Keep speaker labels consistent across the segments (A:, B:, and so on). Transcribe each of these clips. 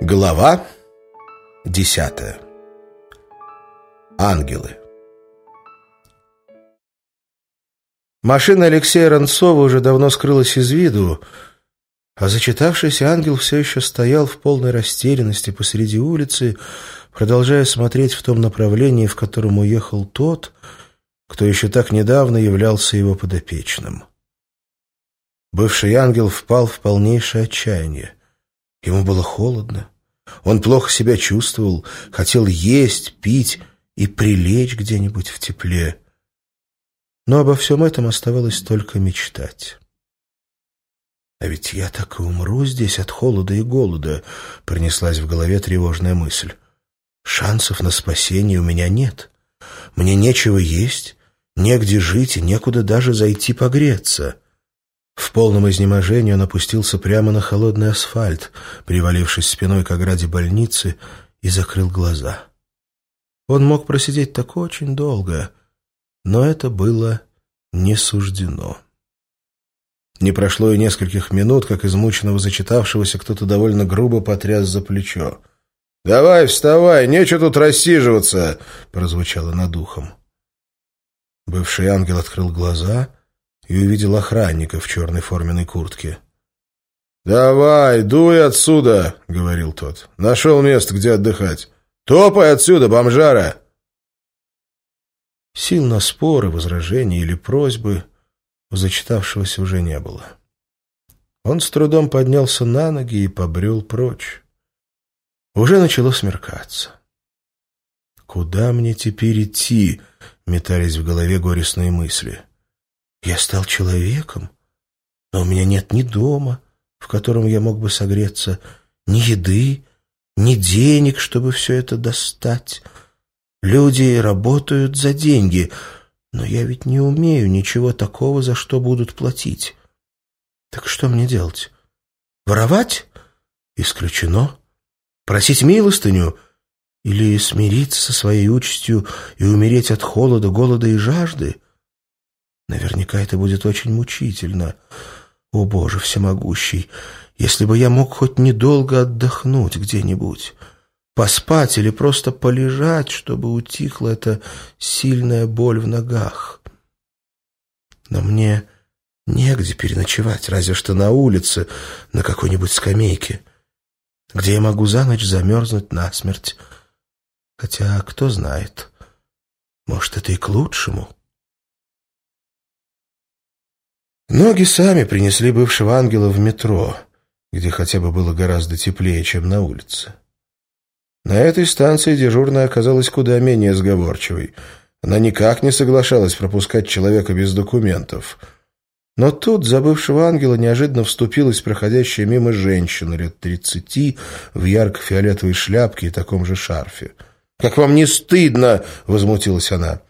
A: Глава десятая. Ангелы. Машина Алексея Ранцова уже давно скрылась из виду, а зачитавшийся ангел все еще стоял в полной растерянности посреди улицы, продолжая смотреть в том направлении, в котором уехал тот, кто еще так недавно являлся его подопечным. Бывший ангел впал в полнейшее отчаяние. Ему было холодно. Он плохо себя чувствовал, хотел есть, пить и прилечь где-нибудь в тепле. Но обо всем этом оставалось только мечтать. «А ведь я так и умру здесь от холода и голода», — пронеслась в голове тревожная мысль. «Шансов на спасение у меня нет. Мне нечего есть, негде жить и некуда даже зайти погреться». В полном изнеможении он опустился прямо на холодный асфальт, привалившись спиной к ограде больницы, и закрыл глаза. Он мог просидеть так очень долго, но это было не суждено. Не прошло и нескольких минут, как измученного зачитавшегося кто-то довольно грубо потряс за плечо. «Давай, вставай, нечего тут рассиживаться!» — прозвучало над ухом. Бывший ангел открыл глаза и увидел охранника в черной форменной куртке. «Давай, дуй отсюда!» — говорил тот. «Нашел место, где отдыхать. Топай отсюда, бомжара!» Сил на споры, возражения или просьбы у зачитавшегося уже не было. Он с трудом поднялся на ноги и побрел прочь. Уже начало смеркаться. «Куда мне теперь идти?» — метались в голове горестные мысли. Я стал человеком, но у меня нет ни дома, в котором я мог бы согреться, ни еды, ни денег, чтобы все это достать. Люди работают за деньги, но я ведь не умею ничего такого, за что будут платить. Так что мне делать? Воровать? Исключено. Просить милостыню? Или смириться со своей участью и умереть от холода, голода и жажды? Наверняка это будет очень мучительно. О, Боже всемогущий, если бы я мог хоть недолго отдохнуть где-нибудь, поспать или просто полежать, чтобы утихла эта сильная боль в ногах. Но мне негде переночевать, разве что на улице, на какой-нибудь скамейке, где я могу за ночь замерзнуть насмерть. Хотя, кто знает, может, это и к лучшему». Ноги сами принесли бывшего ангела в метро, где хотя бы было гораздо теплее, чем на улице. На этой станции дежурная оказалась куда менее сговорчивой. Она никак не соглашалась пропускать человека без документов. Но тут за бывшего ангела неожиданно вступилась проходящая мимо женщина лет тридцати в ярко-фиолетовой шляпке и таком же шарфе. «Как вам не стыдно?» — возмутилась она.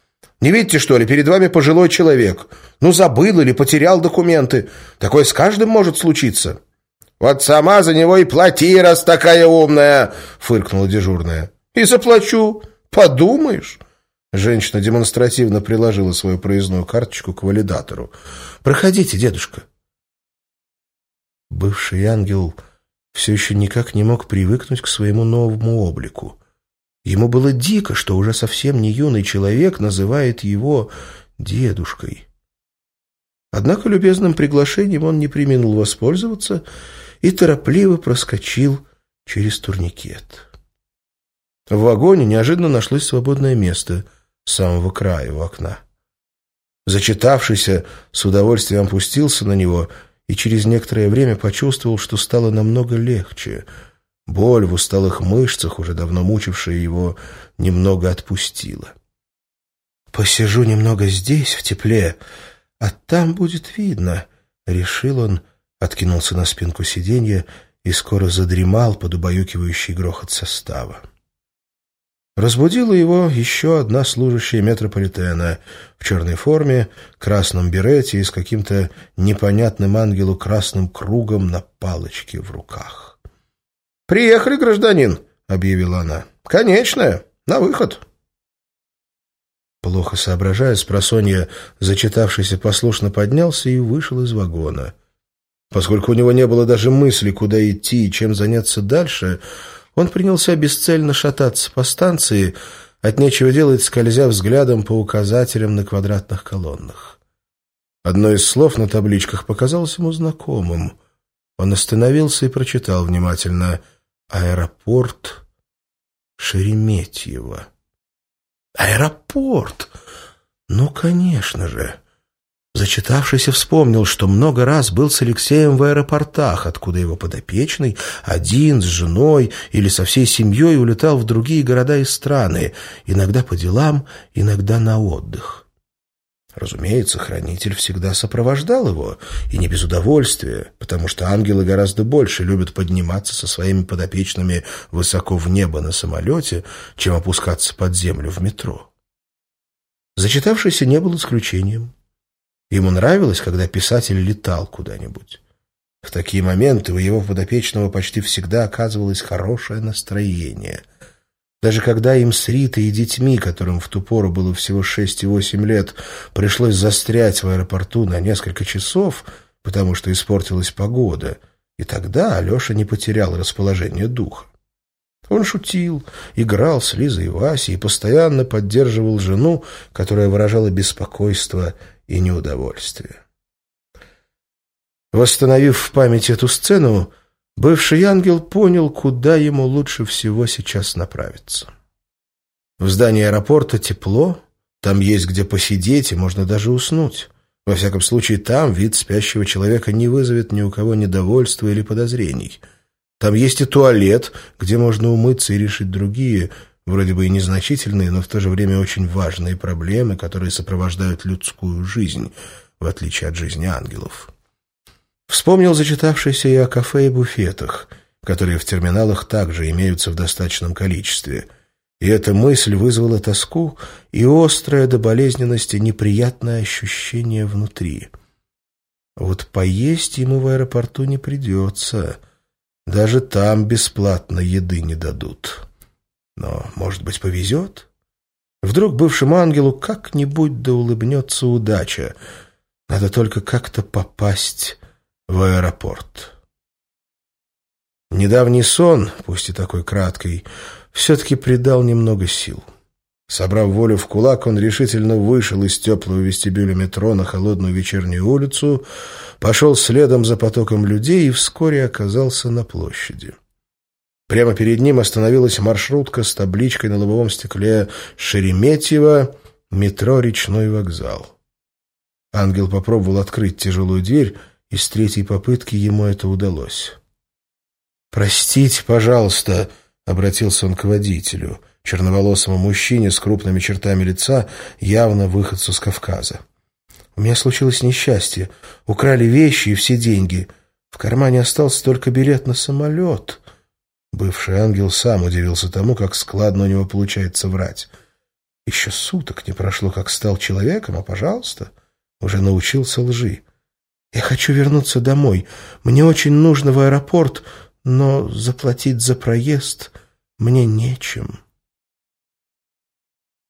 A: Не видите, что ли, перед вами пожилой человек. Ну, забыл или потерял документы. Такое с каждым может случиться». «Вот сама за него и плати, раз такая умная!» — фыркнула дежурная. «И заплачу. Подумаешь!» Женщина демонстративно приложила свою проездную карточку к валидатору. «Проходите, дедушка». Бывший ангел все еще никак не мог привыкнуть к своему новому облику. Ему было дико, что уже совсем не юный человек называет его дедушкой. Однако любезным приглашением он не применил воспользоваться и торопливо проскочил через турникет. В вагоне неожиданно нашлось свободное место самого края у окна. Зачитавшийся с удовольствием опустился на него и через некоторое время почувствовал, что стало намного легче — Боль в усталых мышцах, уже давно мучившая его, немного отпустила. «Посижу немного здесь, в тепле, а там будет видно», — решил он, откинулся на спинку сиденья и скоро задремал под убаюкивающий грохот состава. Разбудила его еще одна служащая метрополитена в черной форме, красном берете и с каким-то непонятным ангелу красным кругом на палочке в руках. «Приехали, гражданин», — объявила она. «Конечно, на выход». Плохо соображая, спросонья, зачитавшийся послушно поднялся и вышел из вагона. Поскольку у него не было даже мысли, куда идти и чем заняться дальше, он принялся бесцельно шататься по станции, от нечего делать, скользя взглядом по указателям на квадратных колоннах. Одно из слов на табличках показалось ему знакомым. Он остановился и прочитал внимательно «Аэропорт Шереметьево». «Аэропорт!» «Ну, конечно же!» Зачитавшийся вспомнил, что много раз был с Алексеем в аэропортах, откуда его подопечный один с женой или со всей семьей улетал в другие города и страны, иногда по делам, иногда на отдых. Разумеется, хранитель всегда сопровождал его, и не без удовольствия, потому что ангелы гораздо больше любят подниматься со своими подопечными высоко в небо на самолете, чем опускаться под землю в метро. Зачитавшийся не был исключением. Ему нравилось, когда писатель летал куда-нибудь. В такие моменты у его подопечного почти всегда оказывалось хорошее настроение. Даже когда им с Ритой и детьми, которым в ту пору было всего шесть и восемь лет, пришлось застрять в аэропорту на несколько часов, потому что испортилась погода, и тогда Алеша не потерял расположение духа. Он шутил, играл с Лизой и Васей и постоянно поддерживал жену, которая выражала беспокойство и неудовольствие. Восстановив в памяти эту сцену, бывший ангел понял, куда ему лучше всего сейчас направиться. В здании аэропорта тепло, там есть где посидеть и можно даже уснуть. Во всяком случае, там вид спящего человека не вызовет ни у кого недовольства или подозрений. Там есть и туалет, где можно умыться и решить другие, Вроде бы и незначительные, но в то же время очень важные проблемы, которые сопровождают людскую жизнь, в отличие от жизни ангелов. Вспомнил зачитавшийся и о кафе и буфетах, которые в терминалах также имеются в достаточном количестве. И эта мысль вызвала тоску и острое до болезненности неприятное ощущение внутри. Вот поесть ему в аэропорту не придется. Даже там бесплатно еды не дадут. Но, может быть, повезет? Вдруг бывшему ангелу как-нибудь да улыбнется удача. Надо только как-то попасть в аэропорт. Недавний сон, пусть и такой краткий, все-таки придал немного сил. Собрав волю в кулак, он решительно вышел из теплого вестибюля метро на холодную вечернюю улицу, пошел следом за потоком людей и вскоре оказался на площади. Прямо перед ним остановилась маршрутка с табличкой на лобовом стекле «Шереметьево, метро «Речной вокзал». Ангел попробовал открыть тяжелую дверь, и с третьей попытки ему это удалось. «Простите, пожалуйста», — обратился он к водителю, черноволосому мужчине с крупными чертами лица, явно выходцу с Кавказа. «У меня случилось несчастье. Украли вещи и все деньги. В кармане остался только билет на самолет». Бывший ангел сам удивился тому, как складно у него получается врать. Еще суток не прошло, как стал человеком, а, пожалуйста, уже научился лжи. Я хочу вернуться домой. Мне очень нужно в аэропорт, но заплатить за проезд мне нечем.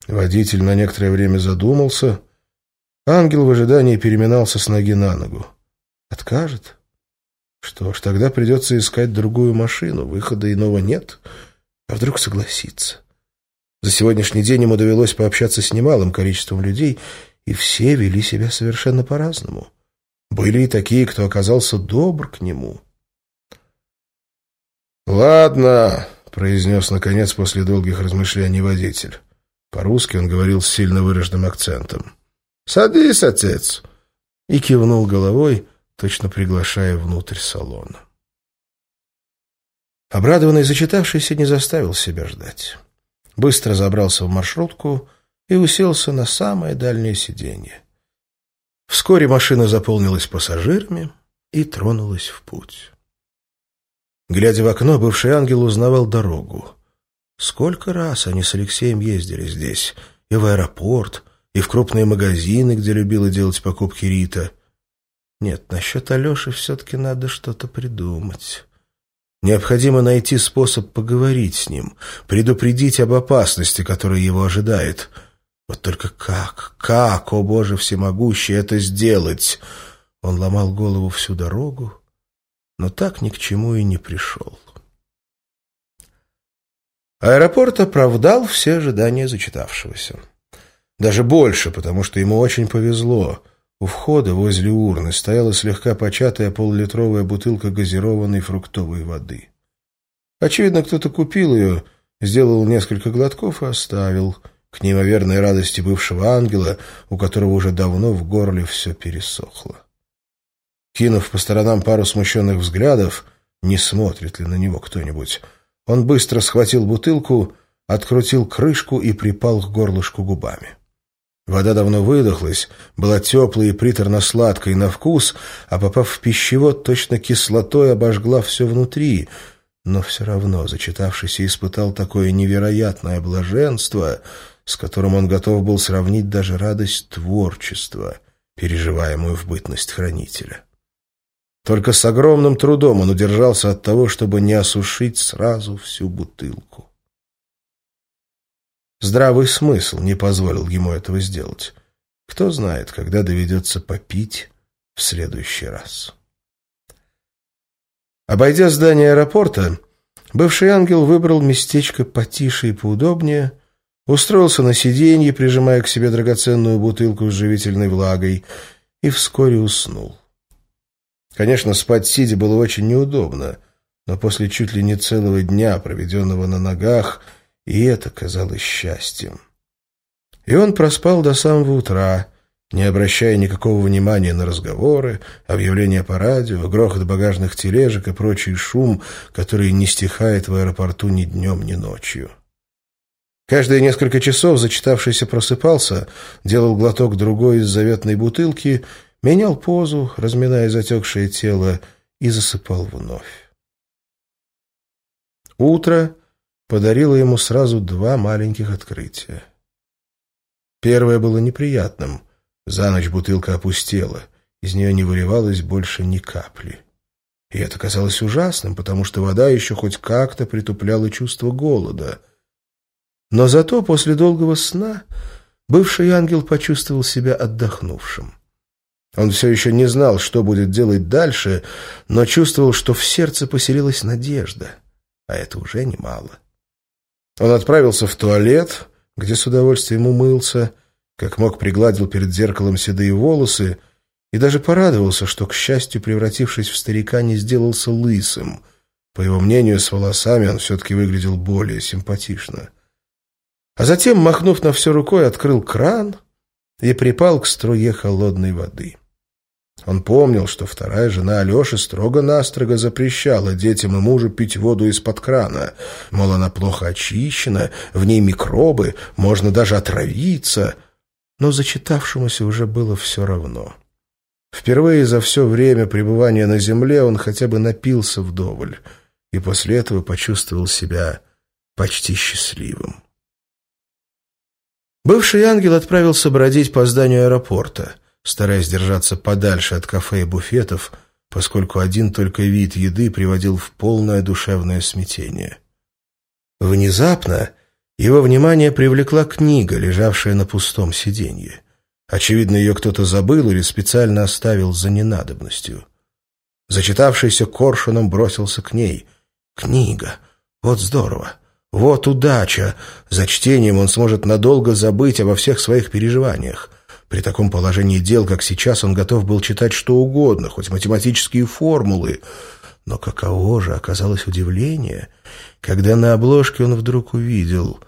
A: Водитель на некоторое время задумался. Ангел в ожидании переминался с ноги на ногу. Откажет? Что ж, тогда придется искать другую машину, выхода иного нет. А вдруг согласится? За сегодняшний день ему довелось пообщаться с немалым количеством людей, и все вели себя совершенно по-разному. Были и такие, кто оказался добр к нему. «Ладно», — произнес, наконец, после долгих размышлений водитель. По-русски он говорил с сильно выраженным акцентом. «Садись, отец!» И кивнул головой, точно приглашая внутрь салона. Обрадованный зачитавшийся не заставил себя ждать. Быстро забрался в маршрутку и уселся на самое дальнее сиденье. Вскоре машина заполнилась пассажирами и тронулась в путь. Глядя в окно, бывший ангел узнавал дорогу. Сколько раз они с Алексеем ездили здесь, и в аэропорт, и в крупные магазины, где любила делать покупки Рита — нет, насчет Алеши все-таки надо что-то придумать. Необходимо найти способ поговорить с ним, предупредить об опасности, которая его ожидает. Вот только как, как, о Боже всемогущий, это сделать? Он ломал голову всю дорогу, но так ни к чему и не пришел. Аэропорт оправдал все ожидания зачитавшегося. Даже больше, потому что ему очень повезло. У входа возле урны стояла слегка початая полулитровая бутылка газированной фруктовой воды. Очевидно, кто-то купил ее, сделал несколько глотков и оставил, к неимоверной радости бывшего ангела, у которого уже давно в горле все пересохло. Кинув по сторонам пару смущенных взглядов, не смотрит ли на него кто-нибудь, он быстро схватил бутылку, открутил крышку и припал к горлышку губами. Вода давно выдохлась, была теплой и приторно-сладкой на вкус, а попав в пищевод, точно кислотой обожгла все внутри. Но все равно, зачитавшийся, испытал такое невероятное блаженство, с которым он готов был сравнить даже радость творчества, переживаемую в бытность хранителя. Только с огромным трудом он удержался от того, чтобы не осушить сразу всю бутылку. Здравый смысл не позволил ему этого сделать. Кто знает, когда доведется попить в следующий раз. Обойдя здание аэропорта, бывший ангел выбрал местечко потише и поудобнее, устроился на сиденье, прижимая к себе драгоценную бутылку с живительной влагой, и вскоре уснул. Конечно, спать сидя было очень неудобно, но после чуть ли не целого дня, проведенного на ногах, и это казалось счастьем. И он проспал до самого утра, не обращая никакого внимания на разговоры, объявления по радио, грохот багажных тележек и прочий шум, который не стихает в аэропорту ни днем, ни ночью. Каждые несколько часов зачитавшийся просыпался, делал глоток другой из заветной бутылки, менял позу, разминая затекшее тело, и засыпал вновь. Утро подарила ему сразу два маленьких открытия. Первое было неприятным. За ночь бутылка опустела. Из нее не выливалось больше ни капли. И это казалось ужасным, потому что вода еще хоть как-то притупляла чувство голода. Но зато после долгого сна бывший ангел почувствовал себя отдохнувшим. Он все еще не знал, что будет делать дальше, но чувствовал, что в сердце поселилась надежда, а это уже немало. Он отправился в туалет, где с удовольствием умылся, как мог пригладил перед зеркалом седые волосы и даже порадовался, что, к счастью, превратившись в старика, не сделался лысым. По его мнению, с волосами он все-таки выглядел более симпатично. А затем, махнув на все рукой, открыл кран и припал к струе холодной воды. Он помнил, что вторая жена Алеши строго-настрого запрещала детям и мужу пить воду из-под крана. Мол, она плохо очищена, в ней микробы, можно даже отравиться. Но зачитавшемуся уже было все равно. Впервые за все время пребывания на земле он хотя бы напился вдоволь, и после этого почувствовал себя почти счастливым. Бывший ангел отправился бродить по зданию аэропорта — стараясь держаться подальше от кафе и буфетов, поскольку один только вид еды приводил в полное душевное смятение. Внезапно его внимание привлекла книга, лежавшая на пустом сиденье. Очевидно, ее кто-то забыл или специально оставил за ненадобностью. Зачитавшийся коршуном бросился к ней. «Книга! Вот здорово! Вот удача! За чтением он сможет надолго забыть обо всех своих переживаниях. При таком положении дел, как сейчас, он готов был читать что угодно, хоть математические формулы. Но каково же оказалось удивление, когда на обложке он вдруг увидел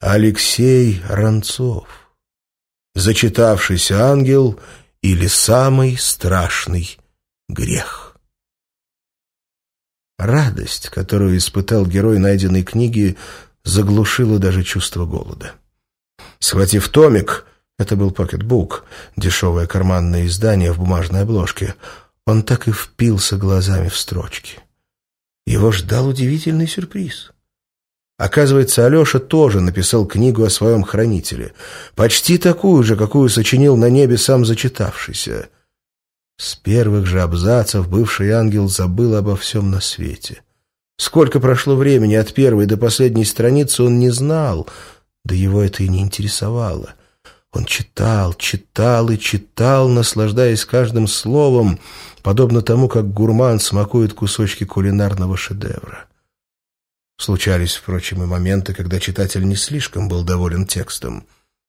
A: Алексей Ранцов, зачитавшийся ангел или самый страшный грех. Радость, которую испытал герой найденной книги, заглушила даже чувство голода. Схватив томик, это был покетбук, дешевое карманное издание в бумажной обложке. Он так и впился глазами в строчки. Его ждал удивительный сюрприз. Оказывается, Алеша тоже написал книгу о своем хранителе. Почти такую же, какую сочинил на небе сам зачитавшийся. С первых же абзацев бывший ангел забыл обо всем на свете. Сколько прошло времени от первой до последней страницы он не знал, да его это и не интересовало — Он читал, читал и читал, наслаждаясь каждым словом, подобно тому, как гурман смакует кусочки кулинарного шедевра. Случались, впрочем, и моменты, когда читатель не слишком был доволен текстом.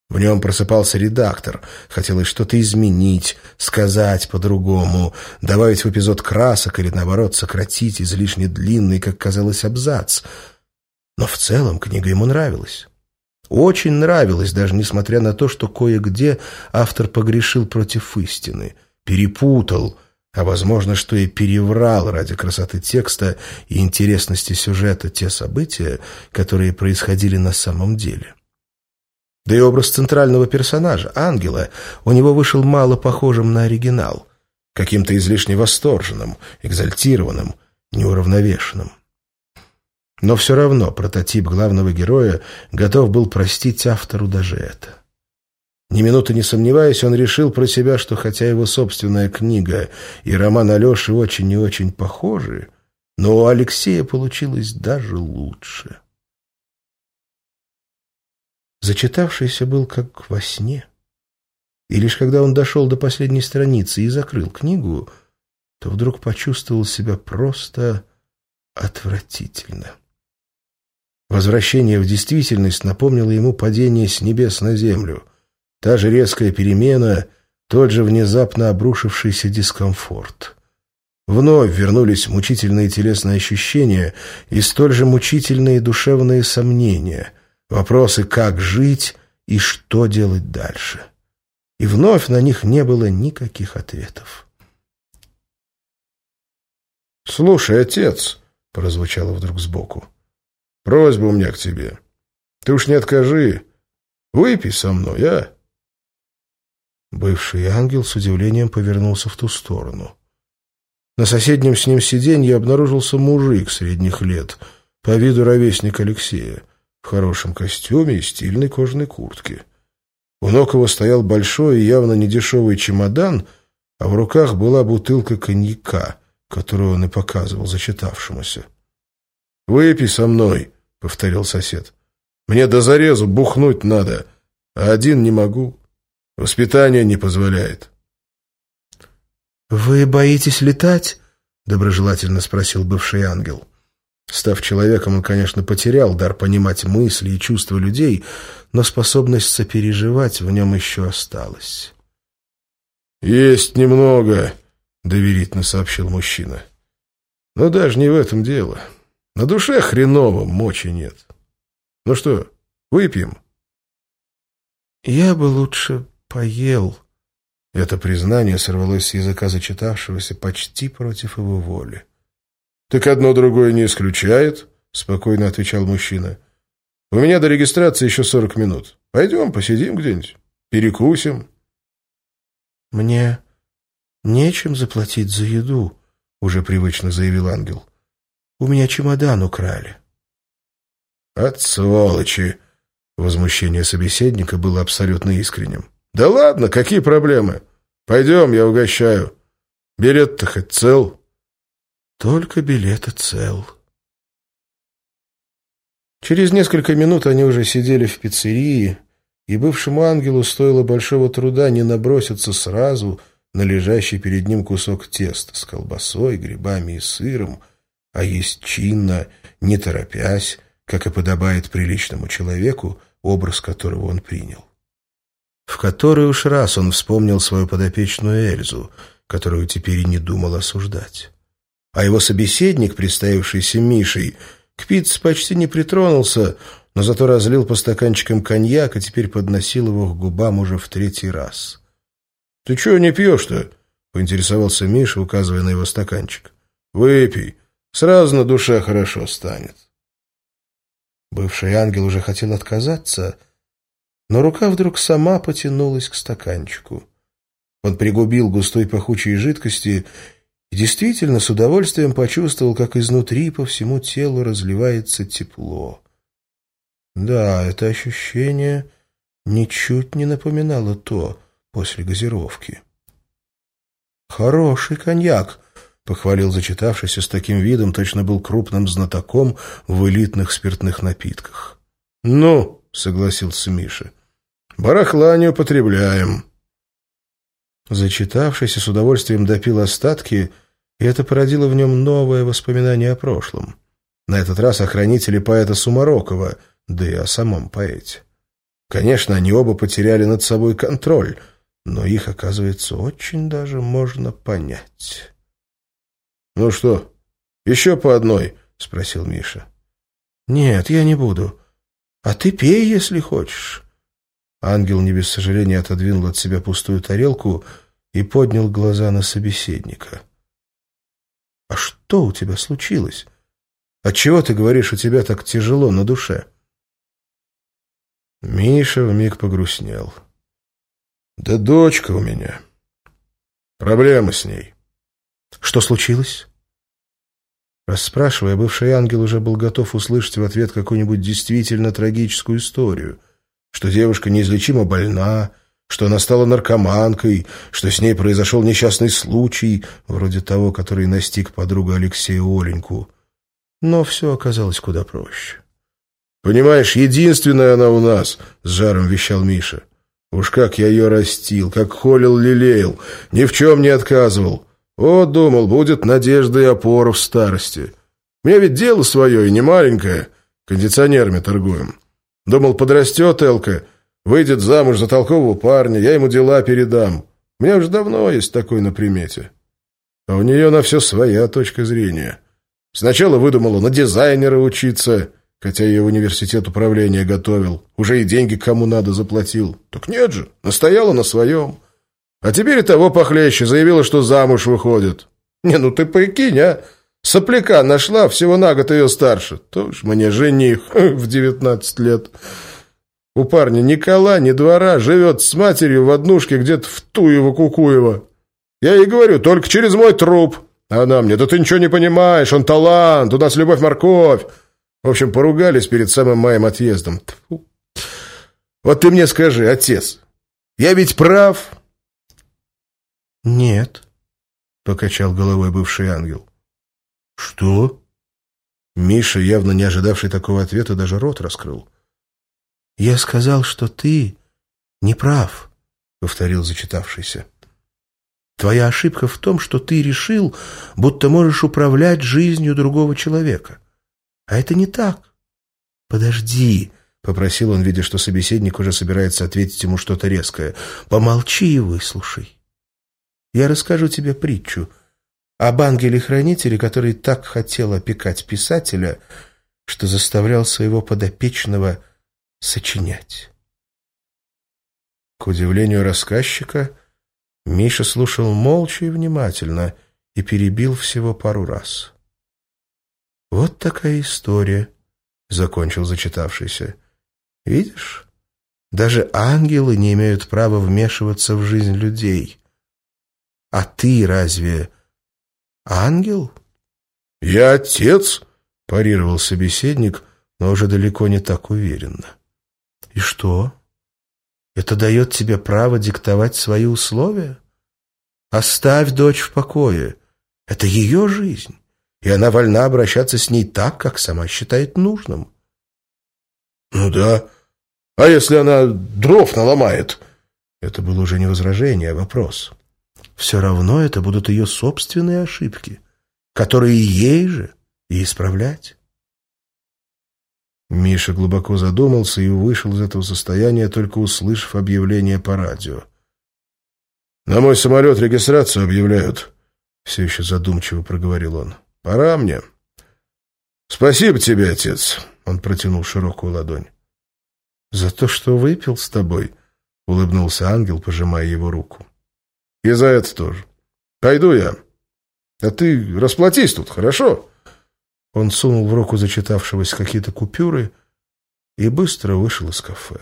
A: В нем просыпался редактор. Хотелось что-то изменить, сказать по-другому, добавить в эпизод красок или, наоборот, сократить излишне длинный, как казалось, абзац. Но в целом книга ему нравилась. Очень нравилось, даже несмотря на то, что кое-где автор погрешил против истины, перепутал, а, возможно, что и переврал ради красоты текста и интересности сюжета те события, которые происходили на самом деле. Да и образ центрального персонажа, ангела, у него вышел мало похожим на оригинал, каким-то излишне восторженным, экзальтированным, неуравновешенным. Но все равно прототип главного героя готов был простить автору даже это. Ни минуты не сомневаясь, он решил про себя, что хотя его собственная книга и роман Алеши очень и очень похожи, но у Алексея получилось даже лучше. Зачитавшийся был как во сне. И лишь когда он дошел до последней страницы и закрыл книгу, то вдруг почувствовал себя просто отвратительно. Возвращение в действительность напомнило ему падение с небес на землю. Та же резкая перемена, тот же внезапно обрушившийся дискомфорт. Вновь вернулись мучительные телесные ощущения и столь же мучительные душевные сомнения, вопросы «как жить» и «что делать дальше». И вновь на них не было никаких ответов.
B: «Слушай, отец!» — прозвучало вдруг сбоку. Просьба у меня к тебе. Ты уж не откажи. Выпей со мной, а?»
A: Бывший ангел с удивлением повернулся в ту сторону. На соседнем с ним сиденье обнаружился мужик средних лет, по виду ровесник Алексея, в хорошем костюме и стильной кожаной куртке. У ног его стоял большой и явно недешевый чемодан, а в руках была бутылка коньяка, которую он и показывал зачитавшемуся.
B: «Выпей со мной», — повторил сосед. «Мне до зарезу бухнуть надо, а один не могу. Воспитание не позволяет».
A: «Вы боитесь летать?» — доброжелательно спросил бывший ангел. Став человеком, он, конечно, потерял дар понимать мысли и чувства людей, но способность сопереживать в нем еще осталась.
B: «Есть немного», — доверительно сообщил мужчина. «Но даже не в этом дело. На душе хреново, мочи нет. Ну что, выпьем?
A: Я бы лучше поел. Это признание сорвалось с языка зачитавшегося почти против его воли.
B: Так одно другое не исключает, спокойно отвечал мужчина. У меня до регистрации еще сорок минут. Пойдем, посидим где-нибудь, перекусим.
A: Мне нечем заплатить за еду, уже привычно заявил ангел. У меня чемодан украли».
B: «От сволочи!» Возмущение собеседника было абсолютно искренним. «Да ладно, какие проблемы? Пойдем, я угощаю. Билет-то хоть цел?»
A: «Только билеты цел». Через несколько минут они уже сидели в пиццерии, и бывшему ангелу стоило большого труда не наброситься сразу на лежащий перед ним кусок теста с колбасой, грибами и сыром — а есть чинно, не торопясь, как и подобает приличному человеку, образ которого он принял. В который уж раз он вспомнил свою подопечную Эльзу, которую теперь и не думал осуждать. А его собеседник, представившийся Мишей, к пицце почти не притронулся, но зато разлил по стаканчикам коньяк и теперь подносил его к губам уже в третий раз.
B: — Ты чего не пьешь-то? — поинтересовался Миша, указывая на его стаканчик. — Выпей. Сразу на душе хорошо станет.
A: Бывший ангел уже хотел отказаться, но рука вдруг сама потянулась к стаканчику. Он пригубил густой пахучей жидкости и действительно с удовольствием почувствовал, как изнутри по всему телу разливается тепло. Да, это ощущение ничуть не напоминало то после газировки. «Хороший коньяк», — похвалил зачитавшийся с таким видом, точно был крупным знатоком в элитных спиртных напитках.
B: «Ну», — согласился Миша, — Барахла не употребляем».
A: Зачитавшись, с удовольствием допил остатки, и это породило в нем новое воспоминание о прошлом. На этот раз охранители поэта Сумарокова, да и о самом поэте. Конечно, они оба потеряли над собой контроль, но их, оказывается, очень даже можно понять.
B: «Ну что, еще по одной?» — спросил Миша.
A: «Нет, я не буду. А ты пей, если хочешь». Ангел не без сожаления отодвинул от себя пустую тарелку и поднял глаза на собеседника. «А что у тебя случилось? Отчего ты говоришь, у тебя так тяжело на душе?»
B: Миша вмиг погрустнел. «Да дочка у меня. Проблемы с ней».
A: «Что случилось?» Расспрашивая, бывший ангел уже был готов услышать в ответ какую-нибудь действительно трагическую историю, что девушка неизлечимо больна, что она стала наркоманкой, что с ней произошел несчастный случай, вроде того, который настиг подруга Алексея Оленьку. Но все оказалось куда проще.
B: «Понимаешь, единственная она у нас», — с жаром вещал Миша. «Уж как я ее растил, как холил, лелеял, ни в чем не отказывал. Вот, думал, будет надежда и опора в старости. Мне ведь дело свое и не маленькое, кондиционерами торгуем. Думал, подрастет Элка, выйдет замуж за толкового парня, я ему дела передам. У меня уже давно есть такой на примете. А у нее на все своя точка зрения. Сначала выдумала на дизайнера учиться, хотя я университет управления готовил. Уже и деньги кому надо заплатил. Так нет же, настояла на своем. А теперь и того похлеще, заявила, что замуж выходит. Не, ну ты прикинь, а? Сопляка нашла, всего на год ее старше. То ж мне жених в девятнадцать лет. У парня ни кола, ни двора, живет с матерью в однушке где-то в Туево-Кукуево. Я ей говорю, только через мой труп. Она мне, да ты ничего не понимаешь, он талант, у нас любовь-морковь. В общем, поругались перед самым моим отъездом. Тьфу. Вот ты мне скажи, отец, я ведь прав?
A: Нет, покачал головой бывший ангел.
B: Что?
A: Миша, явно не ожидавший такого ответа, даже рот раскрыл. «Я сказал, что ты не прав», — повторил зачитавшийся. «Твоя ошибка в том, что ты решил, будто можешь управлять жизнью другого человека. А это не так. Подожди, — попросил он, видя, что собеседник уже собирается ответить ему что-то резкое. Помолчи и выслушай. Я расскажу тебе притчу об ангеле-хранителе, который так хотел опекать писателя, что заставлял своего подопечного сочинять. К удивлению рассказчика, Миша слушал молча и внимательно и перебил всего пару раз. «Вот такая история», — закончил зачитавшийся. «Видишь, даже ангелы не имеют права вмешиваться в жизнь людей. А ты разве ангел?»
B: «Я отец», — парировал
A: собеседник, но уже далеко не так уверенно. «И что? Это дает тебе право диктовать свои условия? Оставь дочь в покое. Это ее жизнь и она вольна обращаться с ней так, как сама считает нужным.
B: «Ну да. А если она дров наломает?»
A: Это было уже не возражение, а вопрос. Все равно это будут ее собственные ошибки, которые ей же и исправлять. Миша глубоко задумался и вышел из этого состояния, только услышав объявление по радио.
B: «На мой самолет регистрацию объявляют», — все еще задумчиво проговорил он. Пора мне. Спасибо тебе, отец. Он протянул широкую ладонь.
A: За то, что выпил с тобой, улыбнулся ангел, пожимая его руку.
B: И за это тоже. Пойду я. А ты расплатись тут, хорошо?
A: Он сунул в руку зачитавшегося какие-то купюры и быстро вышел из кафе.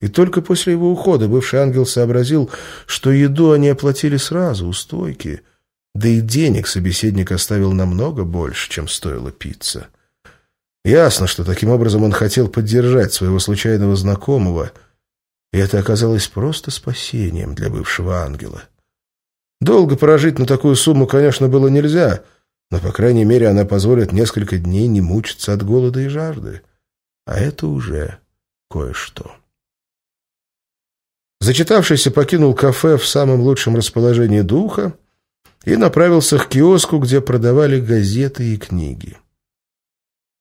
A: И только после его ухода бывший ангел сообразил, что еду они оплатили сразу, у стойки — да и денег собеседник оставил намного больше, чем стоила пицца. Ясно, что таким образом он хотел поддержать своего случайного знакомого, и это оказалось просто спасением для бывшего ангела. Долго прожить на такую сумму, конечно, было нельзя, но, по крайней мере, она позволит несколько дней не мучиться от голода и жажды. А это уже кое-что.
B: Зачитавшийся покинул кафе в самом лучшем расположении духа и направился к киоску, где продавали газеты и книги.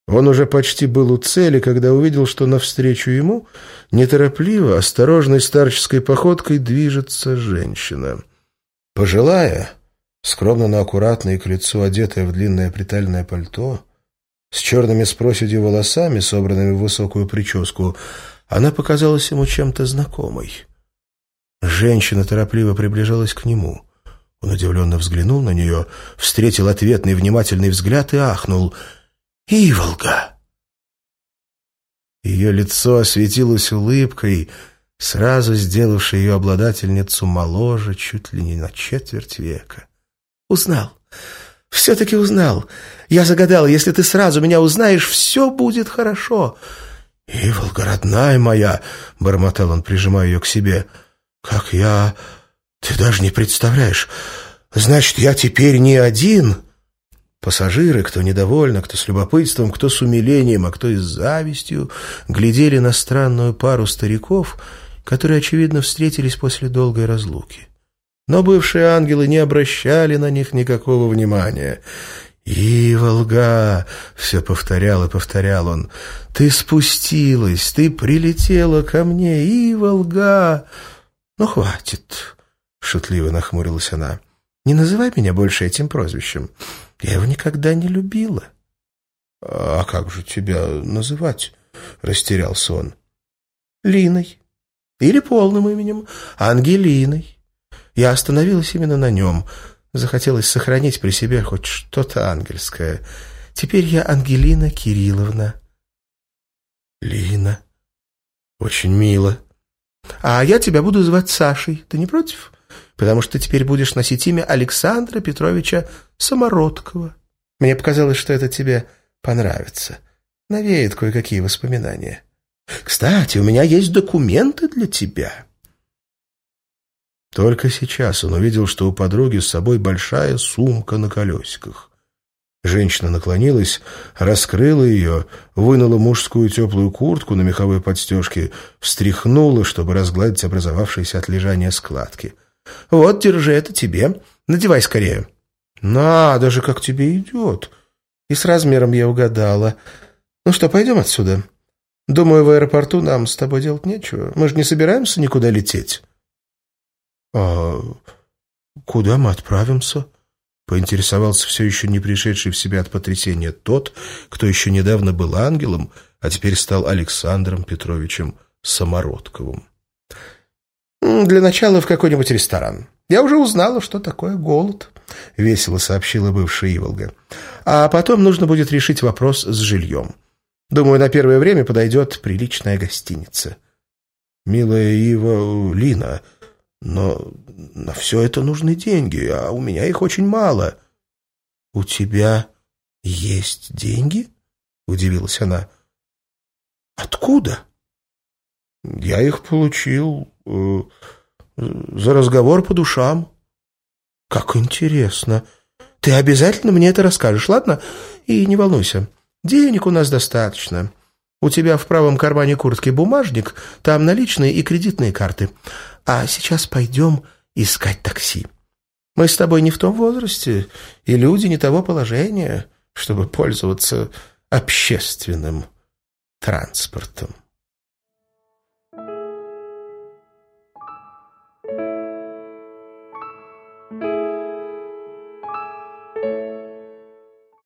B: Он уже почти был у цели, когда увидел, что навстречу ему неторопливо, осторожной старческой походкой движется женщина. Пожилая, скромно, но аккуратно и к лицу одетая в длинное притальное пальто, с черными с проседью волосами, собранными в высокую прическу, она показалась ему чем-то знакомой. Женщина торопливо приближалась к нему. Он удивленно взглянул на нее, встретил ответный внимательный взгляд и ахнул. «Иволга!» Ее лицо осветилось улыбкой, сразу сделавшей ее обладательницу моложе чуть ли не на четверть века. «Узнал! Все-таки узнал! Я загадал, если ты сразу меня узнаешь, все будет хорошо!» «Иволга, родная моя!» — бормотал он, прижимая ее к себе. «Как я... Ты даже не представляешь! Значит, я теперь не один!» Пассажиры, кто недовольно, кто с любопытством, кто с умилением, а кто и с завистью, глядели на странную пару стариков, которые, очевидно, встретились после долгой разлуки. Но бывшие ангелы не обращали на них никакого внимания. «Иволга!» — все повторял и повторял он. «Ты спустилась, ты прилетела ко мне, Иволга!» «Ну, хватит!» — шутливо нахмурилась она. «Не называй меня больше этим прозвищем. Я его никогда не любила». «А как же тебя называть?» — растерялся он. «Линой. Или полным именем. Ангелиной. Я остановилась именно на нем». Захотелось сохранить при себе хоть что-то ангельское. Теперь я Ангелина Кирилловна. Лина. Очень мило. А я тебя буду звать Сашей. Ты не против? Потому что теперь будешь носить имя Александра Петровича Самородкова. Мне показалось, что это тебе понравится. Навеет кое-какие воспоминания. Кстати, у меня есть документы для тебя. Только сейчас он увидел, что у подруги с собой большая сумка на колесиках. Женщина наклонилась, раскрыла ее, вынула мужскую теплую куртку на меховой подстежке, встряхнула, чтобы разгладить образовавшиеся от лежания складки. «Вот, держи это тебе. Надевай скорее». «Надо же, как тебе идет!» И с размером я угадала. «Ну что, пойдем отсюда? Думаю, в аэропорту нам с тобой делать нечего. Мы же не собираемся никуда лететь». «А куда мы отправимся?» Поинтересовался все еще не пришедший в себя от потрясения тот, кто еще недавно был ангелом, а теперь стал Александром Петровичем Самородковым. «Для начала в какой-нибудь ресторан. Я уже узнала, что такое голод», — весело сообщила бывшая Иволга. «А потом нужно будет решить вопрос с жильем. Думаю, на первое время подойдет приличная гостиница». «Милая Ива Лина», но на все это нужны деньги, а у меня их очень мало. — У тебя есть деньги? — удивилась она. — Откуда? — Я их получил э, за разговор по душам. — Как интересно. Ты обязательно мне это расскажешь, ладно? И не волнуйся, денег у нас достаточно. У тебя в правом кармане куртки бумажник, там наличные и кредитные карты. А сейчас пойдем искать такси. Мы с тобой не в том возрасте, и люди не того положения, чтобы пользоваться общественным транспортом.